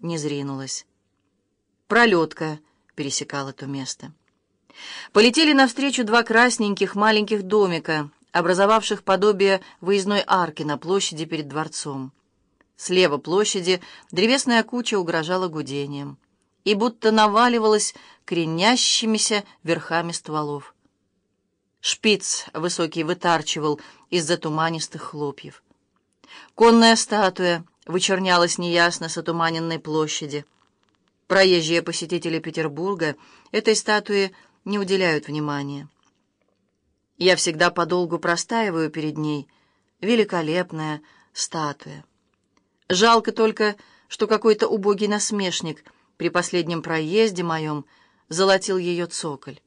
не зринулась. Пролетка пересекала то место. Полетели навстречу два красненьких маленьких домика, образовавших подобие выездной арки на площади перед дворцом. Слева площади древесная куча угрожала гудением и будто наваливалась кренящимися верхами стволов. Шпиц высокий вытарчивал из-за туманистых хлопьев. Конная статуя вычернялась неясно с отуманенной площади. Проезжие посетители Петербурга этой статуе не уделяют внимания. Я всегда подолгу простаиваю перед ней. Великолепная статуя. Жалко только, что какой-то убогий насмешник при последнем проезде моем золотил ее цоколь.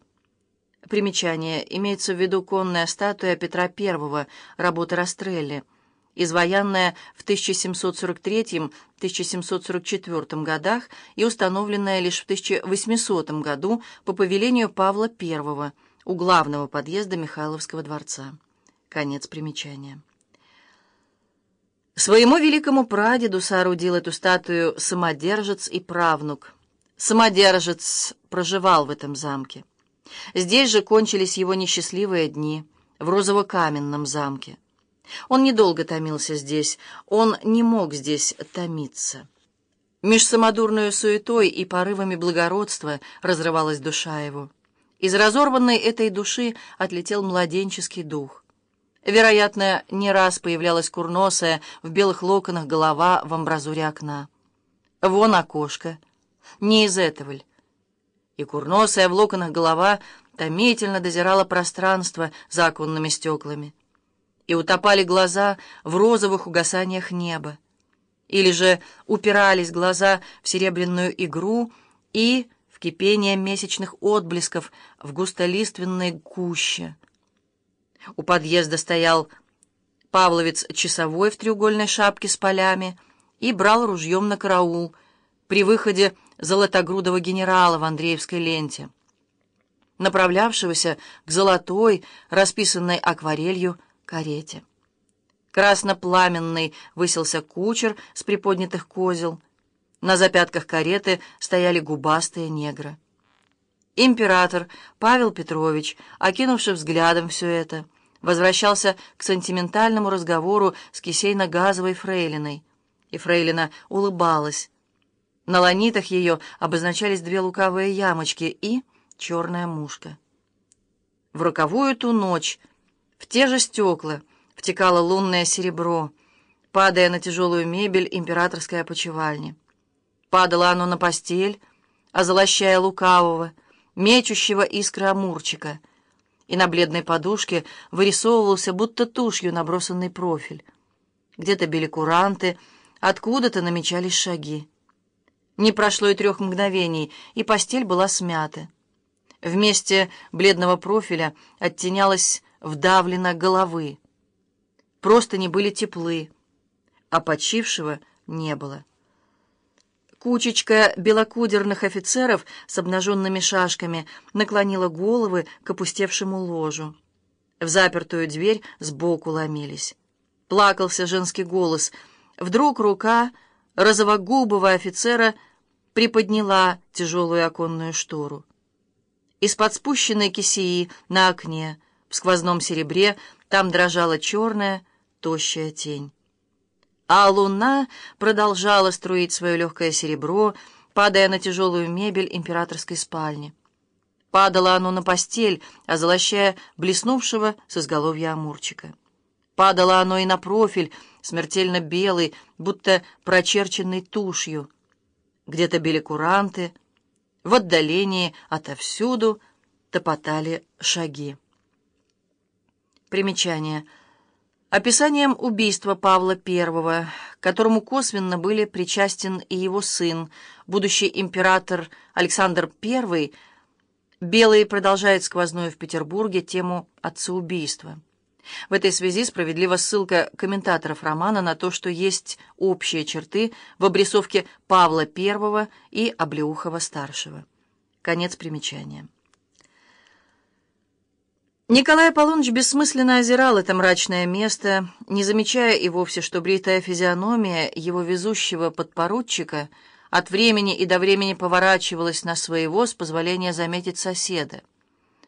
Примечание. Имеется в виду конная статуя Петра I, работы Растрелли, изваянная в 1743-1744 годах и установленная лишь в 1800 году по повелению Павла I у главного подъезда Михайловского дворца. Конец примечания. Своему великому прадеду соорудил эту статую самодержец и правнук. Самодержец проживал в этом замке. Здесь же кончились его несчастливые дни, в розово-каменном замке. Он недолго томился здесь, он не мог здесь томиться. Меж самодурной суетой и порывами благородства разрывалась душа его. Из разорванной этой души отлетел младенческий дух. Вероятно, не раз появлялась курносая в белых локонах голова в амбразуре окна. Вон окошко. Не из этого ли? и курносая в локонах голова томительно дозирала пространство за оконными стеклами. И утопали глаза в розовых угасаниях неба. Или же упирались глаза в серебряную игру и в кипение месячных отблесков в густолиственной гуще. У подъезда стоял Павловец часовой в треугольной шапке с полями и брал ружьем на караул при выходе золотогрудого генерала в Андреевской ленте, направлявшегося к золотой, расписанной акварелью, карете. Краснопламенный высился кучер с приподнятых козел. На запятках кареты стояли губастые негры. Император Павел Петрович, окинувший взглядом все это, возвращался к сентиментальному разговору с кисейно-газовой фрейлиной. И фрейлина улыбалась, на ланитах ее обозначались две лукавые ямочки и черная мушка. В роковую ту ночь в те же стекла втекало лунное серебро, падая на тяжелую мебель императорской опочивальни. Падало оно на постель, озолощая лукавого, мечущего искры амурчика, и на бледной подушке вырисовывался будто тушью набросанный профиль. Где-то били куранты, откуда-то намечались шаги. Не прошло и трех мгновений, и постель была смята. Вместе бледного профиля оттенялась вдавлена головы. Просто не были теплы, а почившего не было. Кучечка белокудерных офицеров с обнаженными шашками наклонила головы к опустевшему ложу. В запертую дверь сбоку ломились. Плакался женский голос. Вдруг рука розовогубого офицера приподняла тяжелую оконную штору. Из-под спущенной кисеи на окне, в сквозном серебре, там дрожала черная, тощая тень. А луна продолжала струить свое легкое серебро, падая на тяжелую мебель императорской спальни. Падало оно на постель, озолощая блеснувшего с изголовья амурчика. Падало оно и на профиль, смертельно белый, будто прочерченный тушью. Где-то били куранты, в отдалении отовсюду топотали шаги. Примечание. Описанием убийства Павла I, которому косвенно были причастен и его сын, будущий император Александр I, Белый продолжает сквозную в Петербурге тему отцеубийства. В этой связи справедлива ссылка комментаторов романа на то, что есть общие черты в обрисовке Павла I и Облеухова-старшего. Конец примечания. Николай Аполлоныч бессмысленно озирал это мрачное место, не замечая и вовсе, что бритая физиономия его везущего подпоручика от времени и до времени поворачивалась на своего с позволения заметить соседа.